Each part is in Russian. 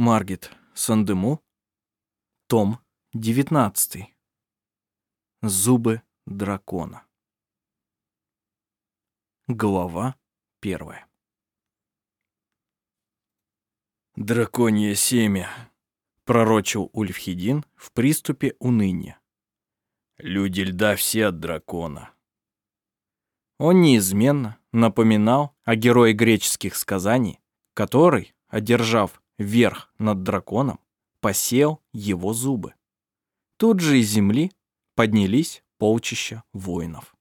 Маргет Сандему, том 19. Зубы дракона. Глава первая. Драконье семя, пророчил Ульфхедин в приступе уныния. Люди льда все от дракона. Он неизменно напоминал о герое греческих сказаний, который, одержав верх над драконом, посеял его зубы. Тут же из земли поднялись полчища воинов.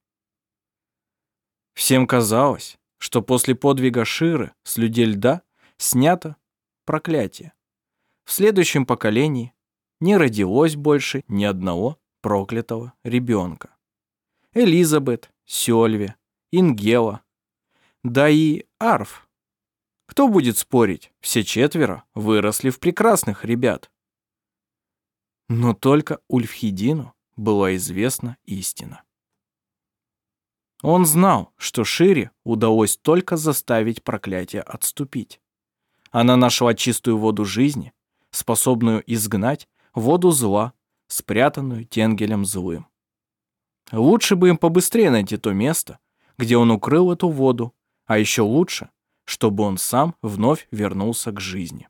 Всем казалось, что после подвига Ширы с людей льда снято проклятие. В следующем поколении не родилось больше ни одного проклятого ребенка. Элизабет, Сёльве, Ингела, да и Арф. Кто будет спорить, все четверо выросли в прекрасных ребят. Но только Ульфхедину была известна истина. Он знал, что Шире удалось только заставить проклятие отступить. Она нашла чистую воду жизни, способную изгнать воду зла, спрятанную Тенгелем злым. Лучше бы им побыстрее найти то место, где он укрыл эту воду, а еще лучше, чтобы он сам вновь вернулся к жизни.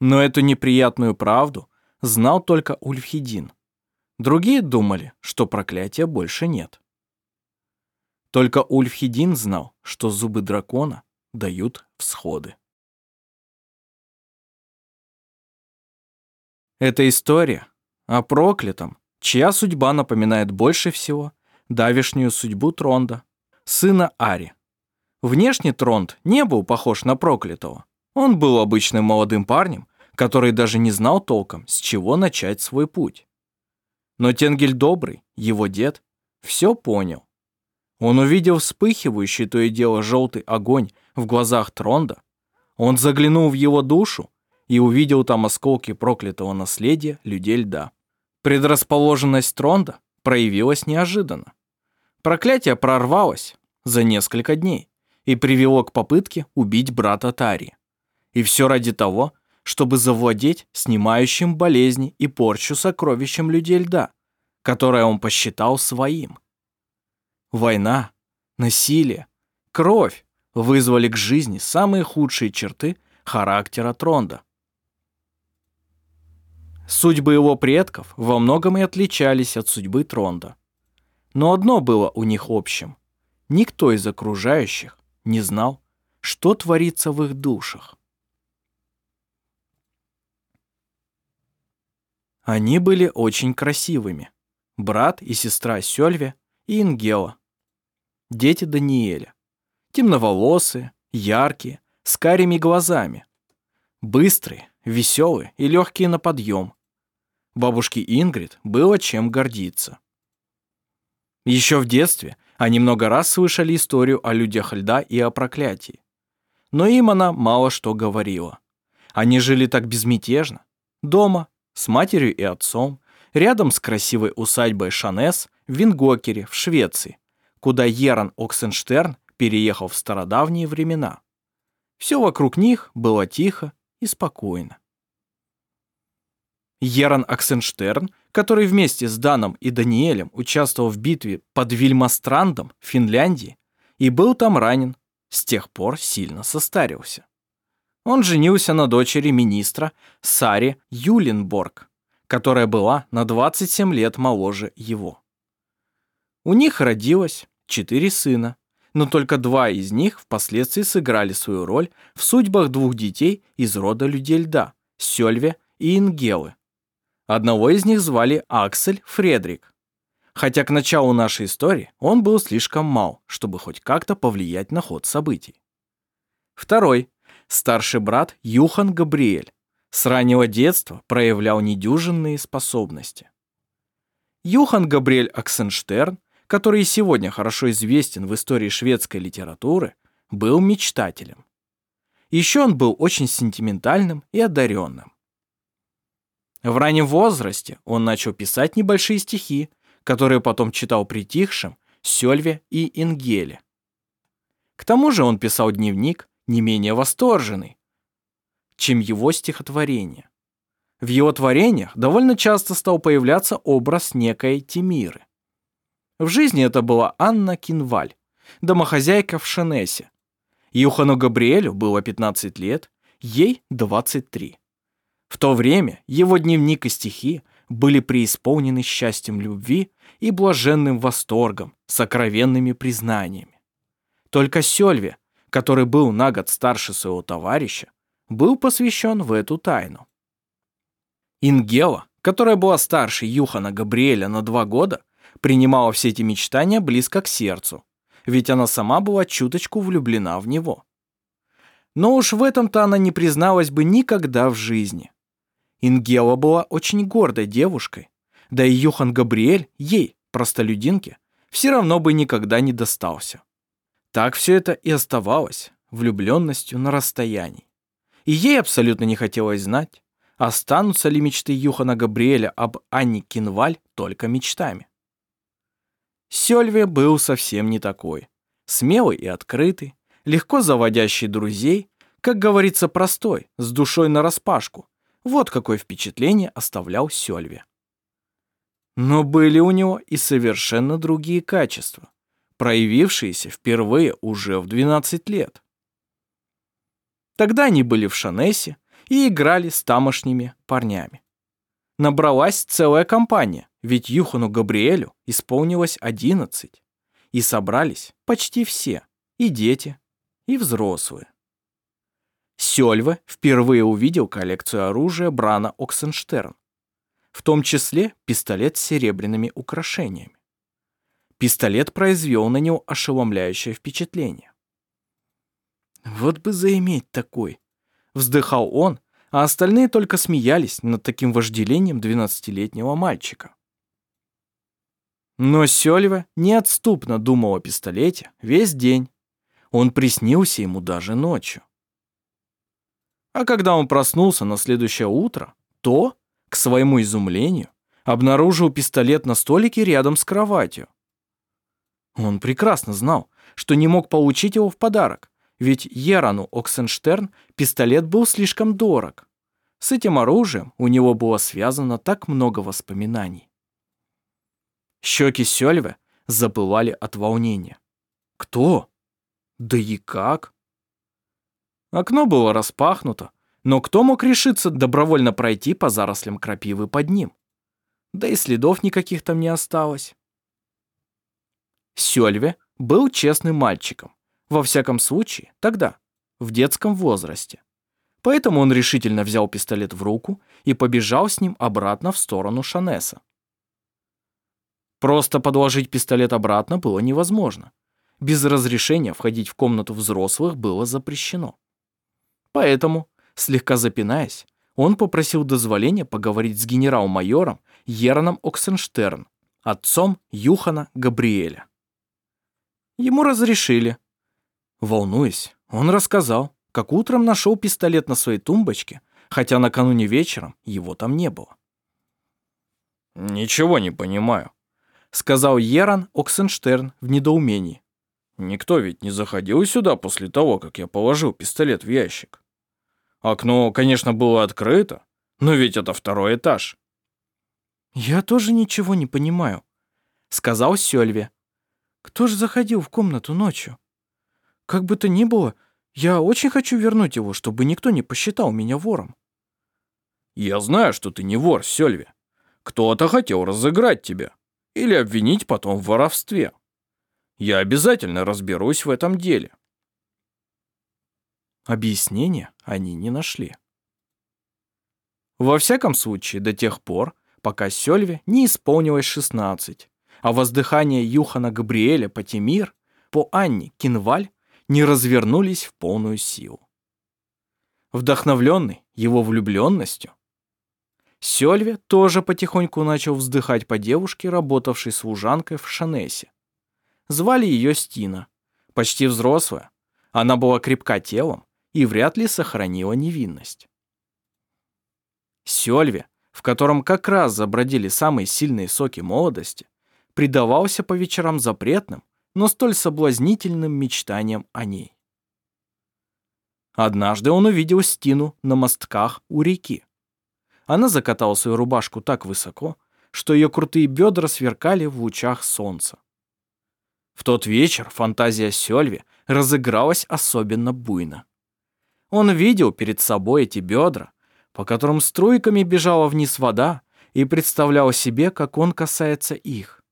Но эту неприятную правду знал только Ульфхедин. Другие думали, что проклятия больше нет. Только Ульфхедин знал, что зубы дракона дают всходы. Эта история о проклятом, чья судьба напоминает больше всего давешнюю судьбу Тронда, сына Ари. Внешне Тронд не был похож на проклятого. Он был обычным молодым парнем, который даже не знал толком, с чего начать свой путь. Но Тенгель Добрый, его дед, все понял. Он увидел вспыхивающий то и дело желтый огонь в глазах Тронда. Он заглянул в его душу и увидел там осколки проклятого наследия людей льда. Предрасположенность Тронда проявилась неожиданно. Проклятие прорвалось за несколько дней и привело к попытке убить брата Тари. И все ради того, чтобы завладеть снимающим болезни и порчу сокровищем людей льда, которое он посчитал своим. Война, насилие, кровь вызвали к жизни самые худшие черты характера Тронда. Судьбы его предков во многом и отличались от судьбы Тронда. Но одно было у них общим. Никто из окружающих не знал, что творится в их душах. Они были очень красивыми. Брат и сестра Сёльве и Ингела. Дети Даниэля. Темноволосые, яркие, с карими глазами. Быстрые, веселые и легкие на подъем. Бабушке Ингрид было чем гордиться. Еще в детстве они много раз слышали историю о людях льда и о проклятии. Но им она мало что говорила. Они жили так безмятежно. Дома, с матерью и отцом, рядом с красивой усадьбой Шанес в Вингокере в Швеции, куда Еран Оксенштерн переехал в стародавние времена. Все вокруг них было тихо и спокойно. Еран Оксенштерн, который вместе с Даном и Даниэлем участвовал в битве под Вильмастрандом в Финляндии и был там ранен, с тех пор сильно состарился. Он женился на дочери министра Саре Юленборг, которая была на 27 лет моложе его. У них родилось четыре сына, но только два из них впоследствии сыграли свою роль в судьбах двух детей из рода людей льда – Сёльве и Ингелы. Одного из них звали Аксель Фредрик. Хотя к началу нашей истории он был слишком мал, чтобы хоть как-то повлиять на ход событий. Второй. Старший брат Юхан Габриэль. С раннего детства проявлял недюжинные способности. Юхан Габриэль Аксенштерн, который сегодня хорошо известен в истории шведской литературы, был мечтателем. Еще он был очень сентиментальным и одаренным. В раннем возрасте он начал писать небольшие стихи, которые потом читал притихшим Сёльве и Ингеле. К тому же он писал дневник не менее восторженный, чем его стихотворение. В его творениях довольно часто стал появляться образ некой Тимиры. В жизни это была Анна Кинваль, домохозяйка в Шенесе. Юхану Габриэлю было 15 лет, ей 23. В то время его дневник и стихи были преисполнены счастьем любви и блаженным восторгом, сокровенными признаниями. Только Сёльве, который был на год старше своего товарища, был посвящен в эту тайну. Ингела, которая была старше Юхана Габриэля на два года, принимала все эти мечтания близко к сердцу, ведь она сама была чуточку влюблена в него. Но уж в этом-то она не призналась бы никогда в жизни. Ингела была очень гордой девушкой, да и Юхан Габриэль ей, простолюдинке, все равно бы никогда не достался. Так все это и оставалось влюбленностью на расстоянии. И ей абсолютно не хотелось знать, останутся ли мечты Юхана Габриэля об Анне Кинваль только мечтами. Сёльве был совсем не такой. Смелый и открытый, легко заводящий друзей, как говорится, простой, с душой нараспашку. Вот какое впечатление оставлял Сёльве. Но были у него и совершенно другие качества, проявившиеся впервые уже в 12 лет. Тогда они были в Шанессе и играли с тамошними парнями. Набралась целая компания, ведь Юхану Габриэлю исполнилось 11, и собрались почти все, и дети, и взрослые. Сёльве впервые увидел коллекцию оружия Брана Оксенштерн, в том числе пистолет с серебряными украшениями. Пистолет произвел на него ошеломляющее впечатление. «Вот бы заиметь такой!» — вздыхал он, а остальные только смеялись над таким вожделением двенадцатилетнего мальчика. Но Сёльва неотступно думал о пистолете весь день. Он приснился ему даже ночью. А когда он проснулся на следующее утро, то, к своему изумлению, обнаружил пистолет на столике рядом с кроватью. Он прекрасно знал, что не мог получить его в подарок, ведь Ерану Оксенштерн пистолет был слишком дорог. С этим оружием у него было связано так много воспоминаний. Щеки Сёльве запылали от волнения. Кто? Да и как? Окно было распахнуто, но кто мог решиться добровольно пройти по зарослям крапивы под ним? Да и следов никаких там не осталось. Сёльве был честным мальчиком, во всяком случае, тогда, в детском возрасте. Поэтому он решительно взял пистолет в руку и побежал с ним обратно в сторону Шанеса. Просто подложить пистолет обратно было невозможно. Без разрешения входить в комнату взрослых было запрещено. Поэтому, слегка запинаясь, он попросил дозволения поговорить с генерал-майором Ераном Оксенштерн, отцом Юхана Габриэля. Ему разрешили. Волнуясь, он рассказал, как утром нашел пистолет на своей тумбочке, хотя накануне вечером его там не было. «Ничего не понимаю», — сказал Еран Оксенштерн в недоумении. «Никто ведь не заходил сюда после того, как я положил пистолет в ящик». Окно, конечно, было открыто, но ведь это второй этаж. «Я тоже ничего не понимаю», — сказал Сёльве. «Кто же заходил в комнату ночью? Как бы то ни было, я очень хочу вернуть его, чтобы никто не посчитал меня вором». «Я знаю, что ты не вор, Сёльве. Кто-то хотел разыграть тебя или обвинить потом в воровстве. Я обязательно разберусь в этом деле». Объяснения они не нашли. Во всяком случае, до тех пор, пока Сёльве не исполнилось 16, а воздыхание Юхана Габриэля по Тимир, по Анне Кинваль не развернулись в полную силу. Вдохновленный его влюбленностью, Сёльве тоже потихоньку начал вздыхать по девушке, работавшей служанкой в Шанесе. Звали ее Стина. Почти взрослая. Она была крепка телом и вряд ли сохранила невинность. Сёльве, в котором как раз забродили самые сильные соки молодости, предавался по вечерам запретным, но столь соблазнительным мечтаниям о ней. Однажды он увидел Стину на мостках у реки. Она закатала свою рубашку так высоко, что ее крутые бедра сверкали в лучах солнца. В тот вечер фантазия Сёльви разыгралась особенно буйно. Он видел перед собой эти бедра, по которым струйками бежала вниз вода, и представлял себе, как он касается их.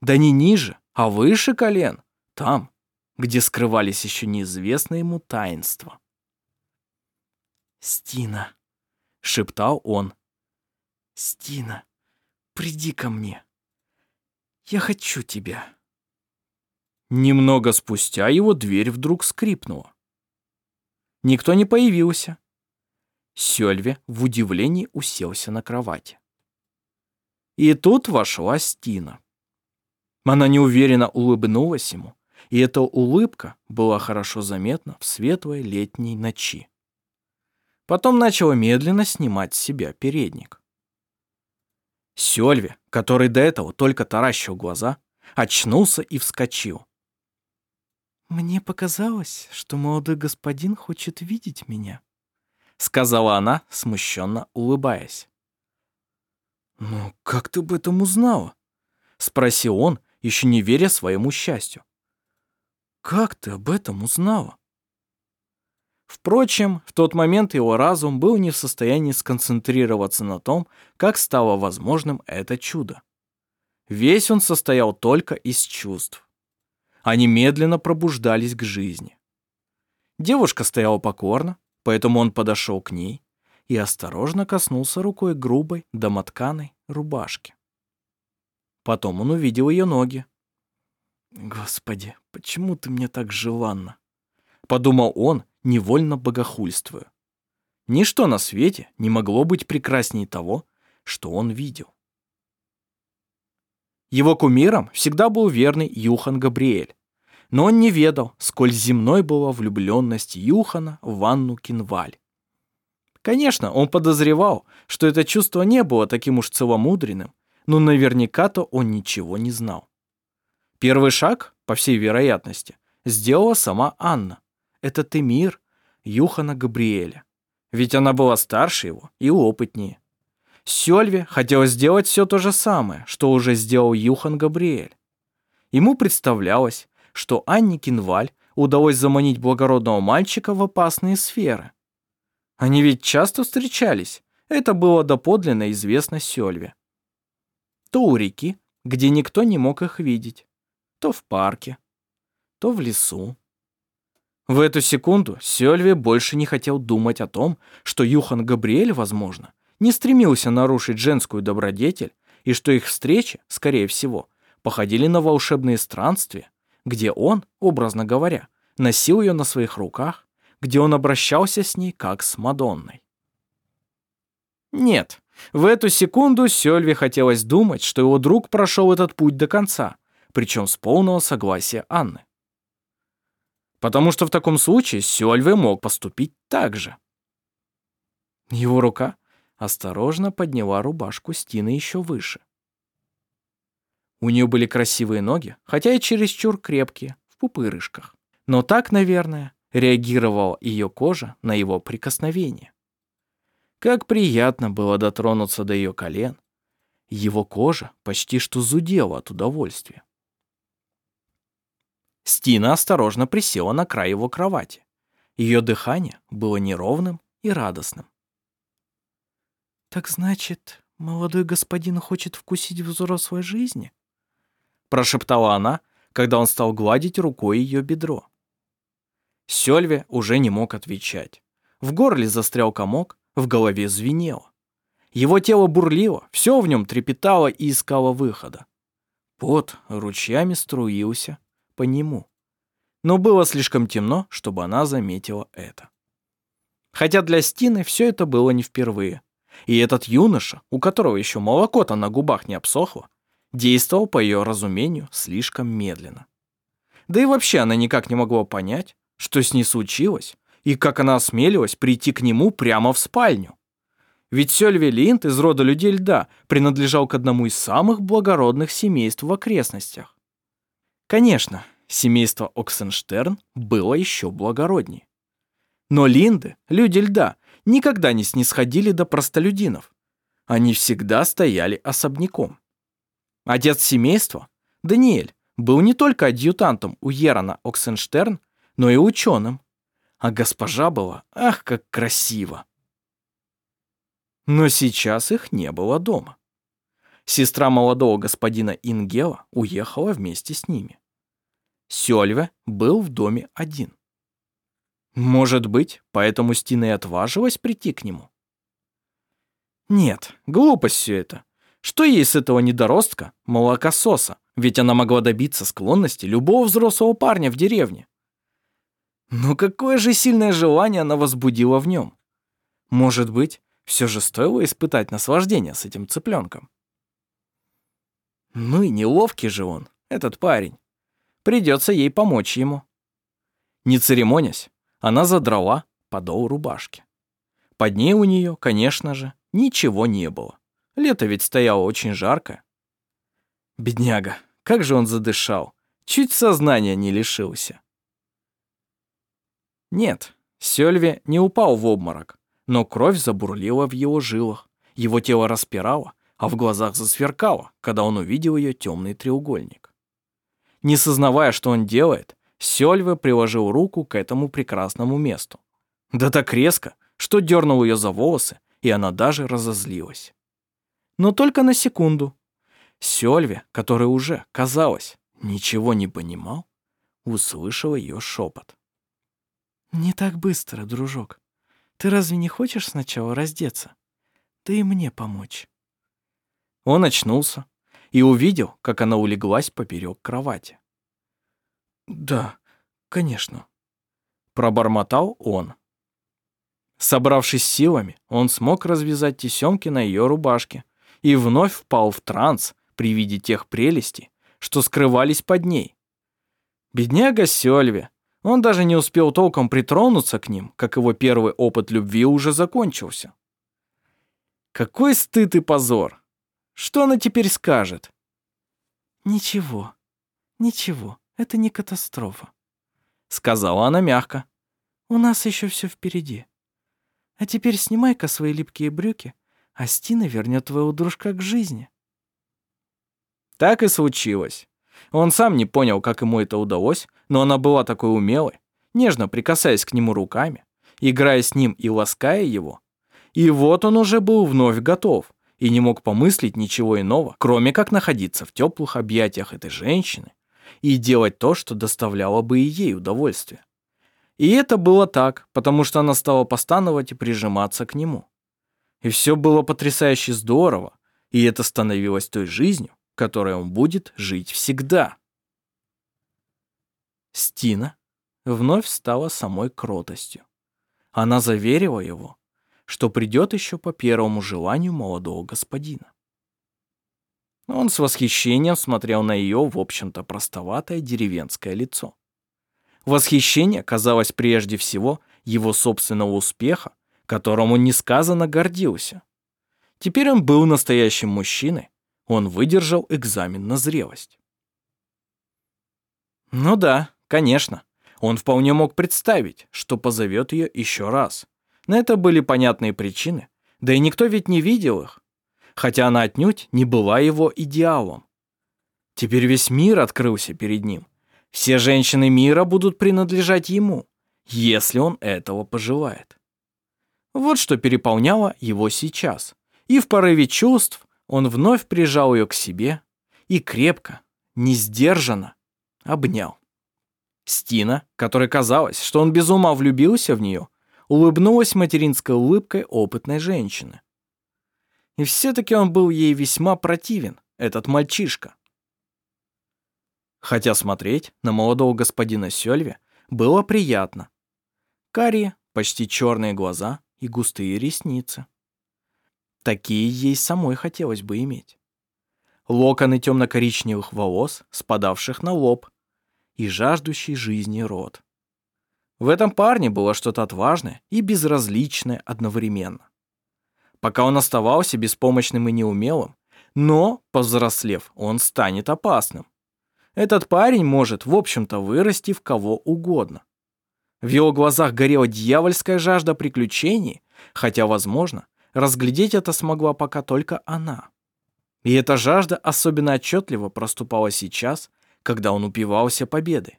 Да не ниже, а выше колен, там, где скрывались еще неизвестные ему таинства. «Стина», — шептал он, — «Стина, приди ко мне. Я хочу тебя». Немного спустя его дверь вдруг скрипнула. Никто не появился. Сёльве в удивлении уселся на кровати. И тут вошла Стина. Она неуверенно улыбнулась ему, и эта улыбка была хорошо заметна в светлой летней ночи. Потом начала медленно снимать с себя передник. Сёльве, который до этого только таращил глаза, очнулся и вскочил. «Мне показалось, что молодой господин хочет видеть меня», сказала она, смущенно улыбаясь. «Ну, как ты об этом узнала?» спросил он, еще не веря своему счастью. «Как ты об этом узнала?» Впрочем, в тот момент его разум был не в состоянии сконцентрироваться на том, как стало возможным это чудо. Весь он состоял только из чувств. Они медленно пробуждались к жизни. Девушка стояла покорно, поэтому он подошел к ней и осторожно коснулся рукой грубой домотканой рубашки. Потом он увидел ее ноги. «Господи, почему ты мне так желанна?» Подумал он, невольно богохульствуя. Ничто на свете не могло быть прекрасней того, что он видел. Его кумиром всегда был верный Юхан Габриэль, но он не ведал, сколь земной была влюбленность Юхана в Ванну Кинваль. Конечно, он подозревал, что это чувство не было таким уж целомудренным, но наверняка-то он ничего не знал. Первый шаг, по всей вероятности, сделала сама Анна. Это Темир, Юхана Габриэля. Ведь она была старше его и опытнее. Сёльве хотела сделать все то же самое, что уже сделал Юхан Габриэль. Ему представлялось, что Анне Кинваль удалось заманить благородного мальчика в опасные сферы. Они ведь часто встречались, это было доподлинно известно Сёльве. То у реки, где никто не мог их видеть, то в парке, то в лесу. В эту секунду Сёльве больше не хотел думать о том, что Юхан Габриэль, возможно, не стремился нарушить женскую добродетель и что их встречи, скорее всего, походили на волшебные странствия, где он, образно говоря, носил ее на своих руках, где он обращался с ней как с Мадонной. Нет, в эту секунду Сёльве хотелось думать, что его друг прошел этот путь до конца, причем с полного согласия Анны. Потому что в таком случае Сёльве мог поступить так же. Его рука осторожно подняла рубашку Стины еще выше. У нее были красивые ноги, хотя и чересчур крепкие, в пупырышках. Но так, наверное, реагировала ее кожа на его прикосновение. Как приятно было дотронуться до ее колен. Его кожа почти что зудела от удовольствия. Стина осторожно присела на край его кровати. Ее дыхание было неровным и радостным. «Так значит, молодой господин хочет вкусить взрослой жизни?» прошептала она, когда он стал гладить рукой ее бедро. Сёльве уже не мог отвечать. В горле застрял комок, в голове звенело. Его тело бурлило, все в нем трепетало и искало выхода. Пот ручьями струился по нему. Но было слишком темно, чтобы она заметила это. Хотя для Стины все это было не впервые. И этот юноша, у которого еще молоко-то на губах не обсохло, действовал, по ее разумению, слишком медленно. Да и вообще она никак не могла понять, что с ней случилось, и как она осмелилась прийти к нему прямо в спальню. Ведь Сёльве Линд из рода людей льда принадлежал к одному из самых благородных семейств в окрестностях. Конечно, семейство Оксенштерн было еще благороднее. Но Линды, люди льда, никогда не снисходили до простолюдинов. Они всегда стояли особняком. Отец семейства, Даниэль, был не только адъютантом у Ерана Оксенштерн, но и ученым. А госпожа была, ах, как красиво. Но сейчас их не было дома. Сестра молодого господина Ингела уехала вместе с ними. Сёльве был в доме один. Может быть, поэтому Стина и отважилась прийти к нему? Нет, глупость все это. Что ей с этого недоростка, молокососа? Ведь она могла добиться склонности любого взрослого парня в деревне. Но какое же сильное желание она возбудила в нем? Может быть, все же стоило испытать наслаждение с этим цыпленком. Ну и неловкий же он, этот парень. Придется ей помочь ему. Не церемонясь, она задрала подол рубашки. Под ней у нее, конечно же, ничего не было. Лето ведь стояло очень жарко. Бедняга, как же он задышал. Чуть сознания не лишился. Нет, Сёльве не упал в обморок, но кровь забурлила в его жилах. Его тело распирало, а в глазах засверкало, когда он увидел ее темный треугольник. Не сознавая, что он делает, Сёльве приложил руку к этому прекрасному месту. Да так резко, что дернул ее за волосы, и она даже разозлилась. Но только на секунду. Сёльве, который уже, казалось, ничего не понимал, услышал ее шепот. «Не так быстро, дружок. Ты разве не хочешь сначала раздеться? Ты и мне помочь». Он очнулся и увидел, как она улеглась поперек кровати. «Да, конечно», — пробормотал он. Собравшись силами, он смог развязать тесемки на ее рубашке и вновь впал в транс при виде тех прелестей, что скрывались под ней. Бедняга Сёльве, он даже не успел толком притронуться к ним, как его первый опыт любви уже закончился. Какой стыд и позор! Что она теперь скажет? Ничего, ничего, это не катастрофа, сказала она мягко. У нас еще все впереди. А теперь снимай-ка свои липкие брюки, а Стина вернет твоего дружка к жизни. Так и случилось. Он сам не понял, как ему это удалось, но она была такой умелой, нежно прикасаясь к нему руками, играя с ним и лаская его. И вот он уже был вновь готов и не мог помыслить ничего иного, кроме как находиться в теплых объятиях этой женщины и делать то, что доставляло бы и ей удовольствие. И это было так, потому что она стала постановать и прижиматься к нему. И все было потрясающе здорово, и это становилось той жизнью, которой он будет жить всегда. Стина вновь стала самой кротостью. Она заверила его, что придет еще по первому желанию молодого господина. Он с восхищением смотрел на ее, в общем-то, простоватое деревенское лицо. Восхищение казалось прежде всего его собственного успеха, которым он несказанно гордился. Теперь он был настоящим мужчиной, он выдержал экзамен на зрелость. Ну да, конечно, он вполне мог представить, что позовет ее еще раз. На это были понятные причины, да и никто ведь не видел их хотя она отнюдь не была его идеалом. Теперь весь мир открылся перед ним. Все женщины мира будут принадлежать ему, если он этого пожелает. Вот что переполняло его сейчас. И в порыве чувств он вновь прижал ее к себе и крепко, несдержанно обнял. Стина, которой казалось, что он без ума влюбился в нее, улыбнулась материнской улыбкой опытной женщины. И все-таки он был ей весьма противен, этот мальчишка. Хотя смотреть на молодого господина Сёльве было приятно. Карие, почти черные глаза и густые ресницы. Такие ей самой хотелось бы иметь. Локоны темно-коричневых волос, спадавших на лоб, и жаждущий жизни рот. В этом парне было что-то отважное и безразличное одновременно. Пока он оставался беспомощным и неумелым, но, повзрослев, он станет опасным. Этот парень может, в общем-то, вырасти в кого угодно. В его глазах горела дьявольская жажда приключений, хотя, возможно, разглядеть это смогла пока только она. И эта жажда особенно отчетливо проступала сейчас, когда он упивался победой.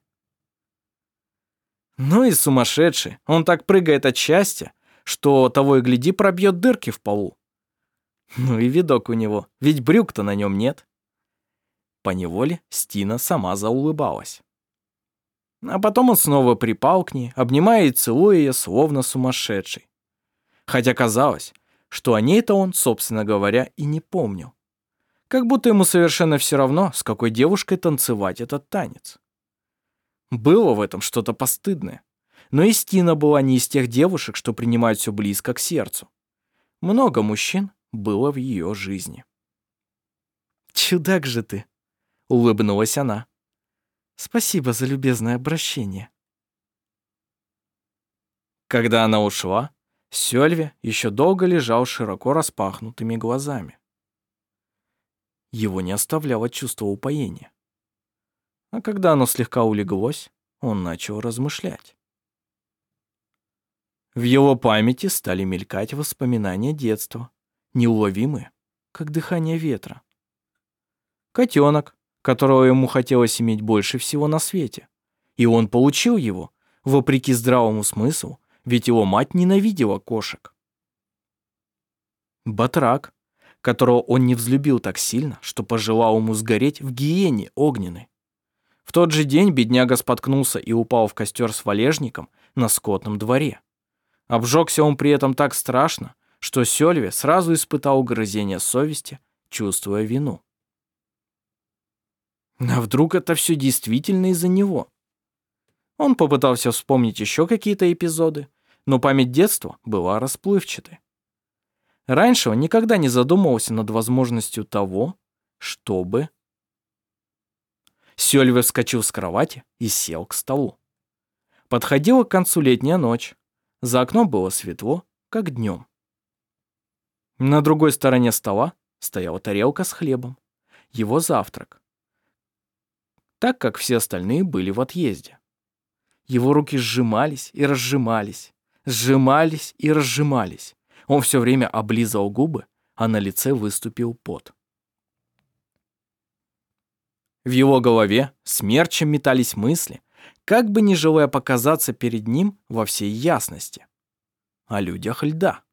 Ну и сумасшедший, он так прыгает от счастья, что того и гляди пробьет дырки в полу. Ну и видок у него, ведь брюк-то на нем нет. Поневоле Стина сама заулыбалась. А потом он снова припал к ней, обнимая и целуя ее, словно сумасшедший. Хотя казалось, что о ней-то он, собственно говоря, и не помнил. Как будто ему совершенно все равно, с какой девушкой танцевать этот танец. Было в этом что-то постыдное. Но и Стина была не из тех девушек, что принимают все близко к сердцу. Много мужчин было в ее жизни. «Чудак же ты!» — улыбнулась она. «Спасибо за любезное обращение». Когда она ушла, Сёльве еще долго лежал широко распахнутыми глазами. Его не оставляло чувство упоения. А когда оно слегка улеглось, он начал размышлять. В его памяти стали мелькать воспоминания детства, неуловимые, как дыхание ветра. Котенок, которого ему хотелось иметь больше всего на свете. И он получил его, вопреки здравому смыслу, ведь его мать ненавидела кошек. Батрак, которого он не взлюбил так сильно, что пожелал ему сгореть в гиене огненной. В тот же день бедняга споткнулся и упал в костер с валежником на скотном дворе. Обжегся он при этом так страшно, что Сёльве сразу испытал угрызение совести, чувствуя вину. А вдруг это все действительно из-за него? Он попытался вспомнить еще какие-то эпизоды, но память детства была расплывчатой. Раньше он никогда не задумывался над возможностью того, чтобы... Сёльве вскочил с кровати и сел к столу. Подходила к концу летняя ночь. За окном было светло, как днем. На другой стороне стола стояла тарелка с хлебом. Его завтрак. Так как все остальные были в отъезде. Его руки сжимались и разжимались, сжимались и разжимались. Он все время облизывал губы, а на лице выступил пот. В его голове смерчем метались мысли, как бы не желая показаться перед ним во всей ясности. О людях льда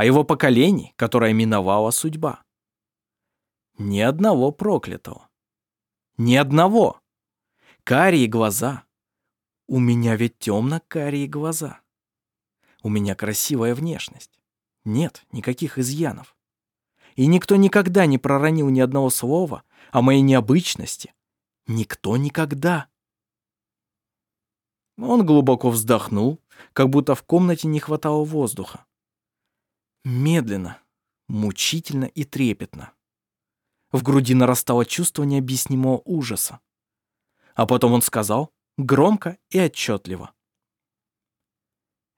о его поколении, которое миновала судьба. Ни одного проклятого. Ни одного. Карие глаза. У меня ведь темно-карие глаза. У меня красивая внешность. Нет никаких изъянов. И никто никогда не проронил ни одного слова о моей необычности. Никто никогда. Он глубоко вздохнул, как будто в комнате не хватало воздуха. Медленно, мучительно и трепетно. В груди нарастало чувство необъяснимого ужаса. А потом он сказал, громко и отчетливо.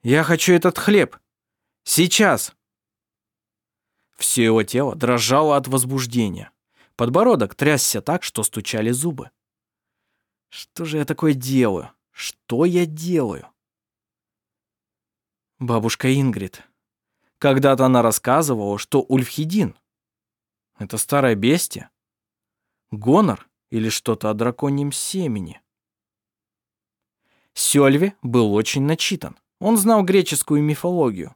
«Я хочу этот хлеб! Сейчас!» Все его тело дрожало от возбуждения. Подбородок трясся так, что стучали зубы. «Что же я такое делаю? Что я делаю?» Бабушка Ингрид, когда-то она рассказывала, что Ульфхедин — это старое бестие, гонор или что-то о драконьем семени. Сёльве был очень начитан. Он знал греческую мифологию.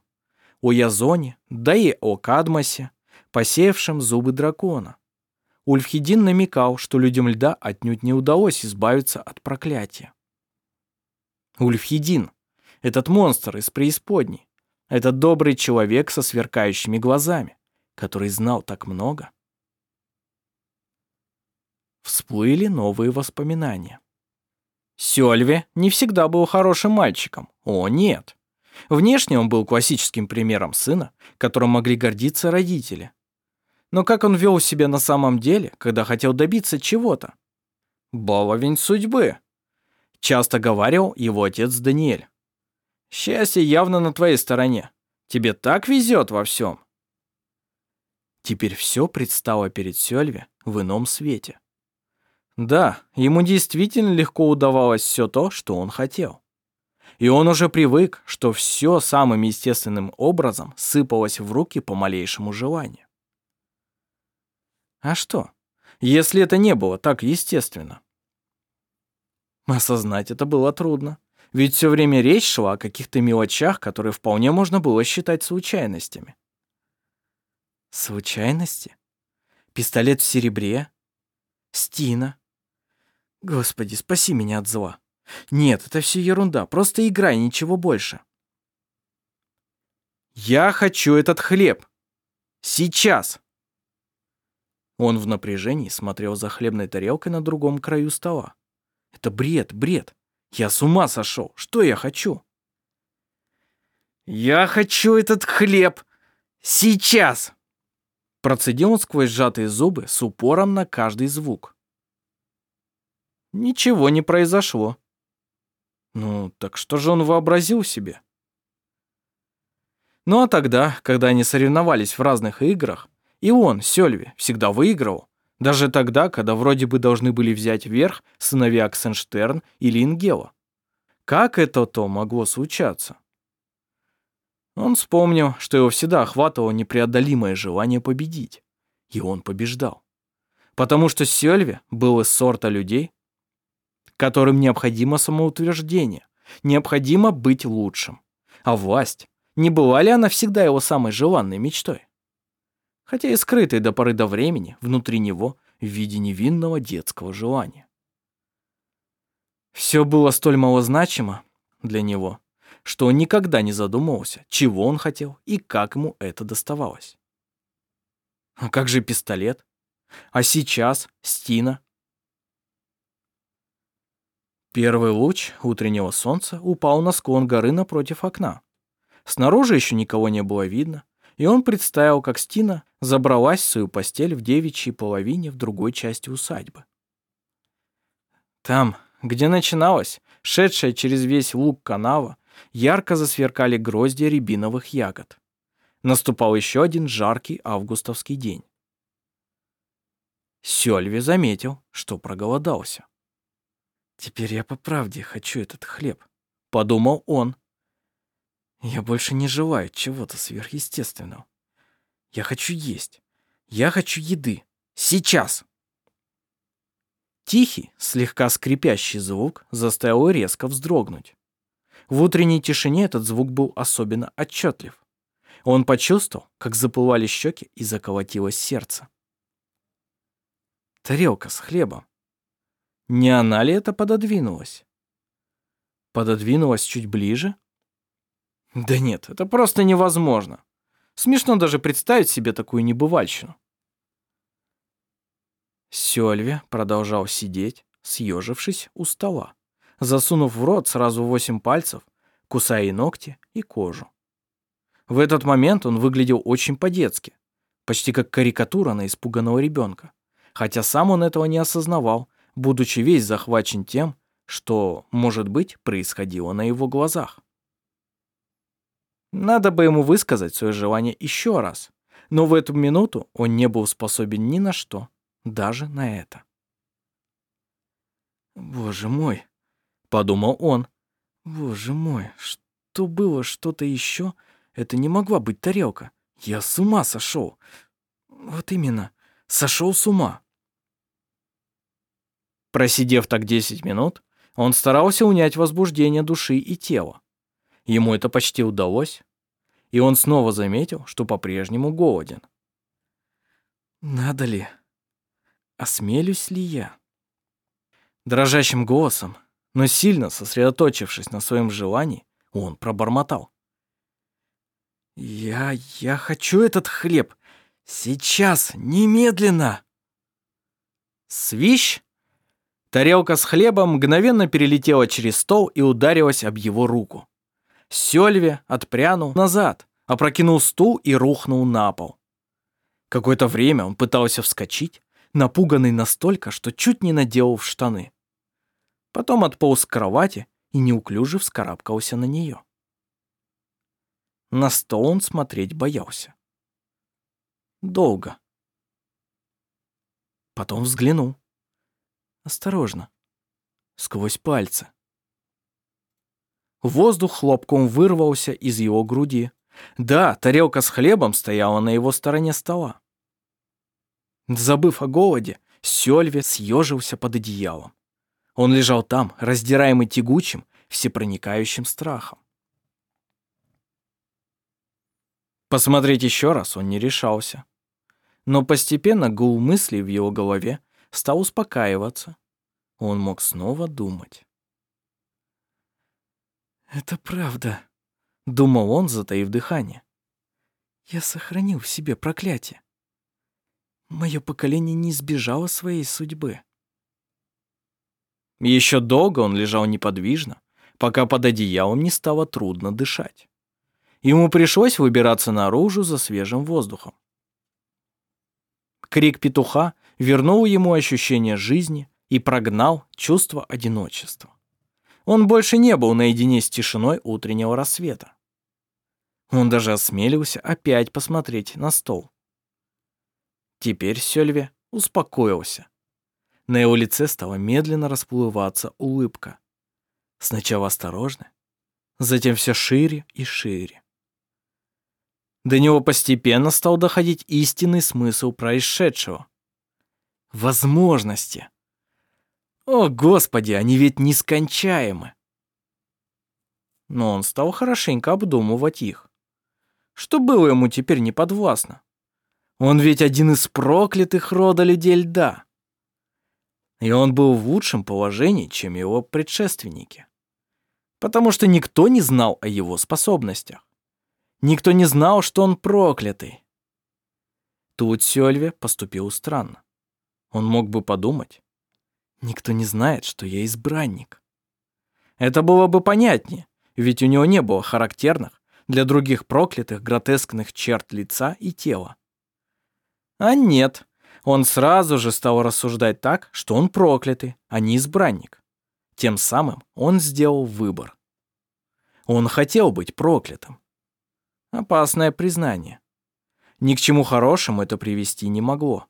О Язоне, да и о Кадмосе, посеявшем зубы дракона. Ульфхедин намекал, что людям льда отнюдь не удалось избавиться от проклятия. Ульфхедин, этот монстр из преисподней, этот добрый человек со сверкающими глазами, который знал так много. всплыли новые воспоминания. Сёльве не всегда был хорошим мальчиком. О, нет. Внешне он был классическим примером сына, которым могли гордиться родители. Но как он вел себя на самом деле, когда хотел добиться чего-то? Баловень судьбы. Часто говорил его отец Даниэль. Счастье явно на твоей стороне. Тебе так везет во всем. Теперь все предстало перед Сёльве в ином свете. Да, ему действительно легко удавалось все то, что он хотел. И он уже привык, что все самым естественным образом сыпалось в руки по малейшему желанию. А что, если это не было так естественно? Осознать это было трудно, ведь все время речь шла о каких-то мелочах, которые вполне можно было считать случайностями. Случайности? Пистолет в серебре? Стина? Господи, спаси меня от зла. Нет, это все ерунда, просто игра ничего больше. Я хочу этот хлеб. Сейчас. Он в напряжении смотрел за хлебной тарелкой на другом краю стола. Это бред, бред. Я с ума сошел. Что я хочу? Я хочу этот хлеб. Сейчас. Процедил он сквозь сжатые зубы с упором на каждый звук. Ничего не произошло. Ну, так что же он вообразил себе? Ну а тогда, когда они соревновались в разных играх, и он, Сёльви, всегда выигрывал, даже тогда, когда вроде бы должны были взять верх сыновья Ксенштерн или Ингела. Как это-то могло случаться? Он вспомнил, что его всегда охватывало непреодолимое желание победить. И он побеждал. Потому что Сёльви был из сорта людей, которым необходимо самоутверждение, необходимо быть лучшим. А власть, не была ли она всегда его самой желанной мечтой? Хотя и скрытой до поры до времени внутри него в виде невинного детского желания. Все было столь малозначимо для него, что он никогда не задумывался, чего он хотел и как ему это доставалось. А как же пистолет? А сейчас Стина Первый луч утреннего солнца упал на склон горы напротив окна. Снаружи еще никого не было видно, и он представил, как Стина забралась в свою постель в девичьей половине в другой части усадьбы. Там, где начиналась, шедшая через весь луг канава, ярко засверкали гроздья рябиновых ягод. Наступал еще один жаркий августовский день. Сёльви заметил, что проголодался. Теперь я по правде хочу этот хлеб, подумал он. Я больше не желаю чего-то сверхъестественного. Я хочу есть. Я хочу еды. Сейчас. Тихий, слегка скрипящий звук заставил резко вздрогнуть. В утренней тишине этот звук был особенно отчетлив. Он почувствовал, как заплывали щеки и заколотилось сердце. Тарелка с хлебом. Не она ли это пододвинулась? Пододвинулась чуть ближе? Да нет, это просто невозможно. Смешно даже представить себе такую небывальщину. Сёльве продолжал сидеть, съежившись у стола, засунув в рот сразу восемь пальцев, кусая и ногти, и кожу. В этот момент он выглядел очень по-детски, почти как карикатура на испуганного ребенка, хотя сам он этого не осознавал будучи весь захвачен тем, что, может быть, происходило на его глазах. Надо бы ему высказать свое желание еще раз, но в эту минуту он не был способен ни на что, даже на это. «Боже мой!» — подумал он. «Боже мой, что было что-то еще? Это не могла быть тарелка. Я с ума сошел. Вот именно, сошел с ума». Просидев так 10 минут, он старался унять возбуждение души и тела. Ему это почти удалось, и он снова заметил, что по-прежнему голоден. «Надо ли? Осмелюсь ли я?» Дрожащим голосом, но сильно сосредоточившись на своем желании, он пробормотал. «Я... я хочу этот хлеб! Сейчас! Немедленно!» Свищ! Тарелка с хлебом мгновенно перелетела через стол и ударилась об его руку. Сёльве отпрянул назад, опрокинул стул и рухнул на пол. Какое-то время он пытался вскочить, напуганный настолько, что чуть не наделал в штаны. Потом отполз к кровати и неуклюже вскарабкался на нее. На стол он смотреть боялся. Долго. Потом взглянул. Осторожно. Сквозь пальцы. Воздух хлопком вырвался из его груди. Да, тарелка с хлебом стояла на его стороне стола. Забыв о голоде, Сёльве съежился под одеялом. Он лежал там, раздираемый тягучим, всепроникающим страхом. Посмотреть еще раз он не решался. Но постепенно гул мыслей в его голове стал успокаиваться. Он мог снова думать. «Это правда», — думал он, затаив дыхание. «Я сохранил в себе проклятие. Мое поколение не избежало своей судьбы». Еще долго он лежал неподвижно, пока под одеялом не стало трудно дышать. Ему пришлось выбираться наружу за свежим воздухом. Крик петуха вернул ему ощущение жизни и прогнал чувство одиночества. Он больше не был наедине с тишиной утреннего рассвета. Он даже осмелился опять посмотреть на стол. Теперь Сёльве успокоился. На его лице стала медленно расплываться улыбка. Сначала осторожно, затем все шире и шире. До него постепенно стал доходить истинный смысл происшедшего. Возможности. О, Господи, они ведь нескончаемы. Но он стал хорошенько обдумывать их. Что было ему теперь неподвластно? Он ведь один из проклятых рода людей льда. И он был в лучшем положении, чем его предшественники. Потому что никто не знал о его способностях. Никто не знал, что он проклятый. Тут Сёльве поступил странно. Он мог бы подумать. Никто не знает, что я избранник. Это было бы понятнее, ведь у него не было характерных для других проклятых гротескных черт лица и тела. А нет, он сразу же стал рассуждать так, что он проклятый, а не избранник. Тем самым он сделал выбор. Он хотел быть проклятым. Опасное признание. Ни к чему хорошему это привести не могло.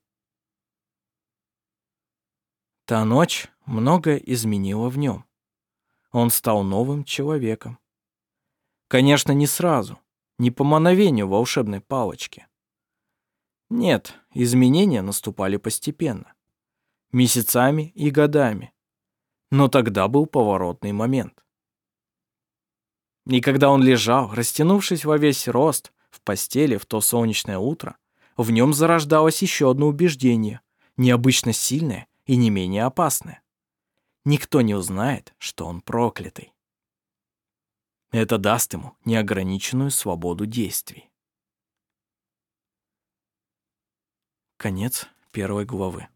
Та ночь многое изменила в нем. Он стал новым человеком. Конечно, не сразу, не по мановению волшебной палочки. Нет, изменения наступали постепенно. Месяцами и годами. Но тогда был поворотный момент. И когда он лежал, растянувшись во весь рост, в постели в то солнечное утро, в нем зарождалось еще одно убеждение, необычно сильное и не менее опасное. Никто не узнает, что он проклятый. Это даст ему неограниченную свободу действий. Конец первой главы.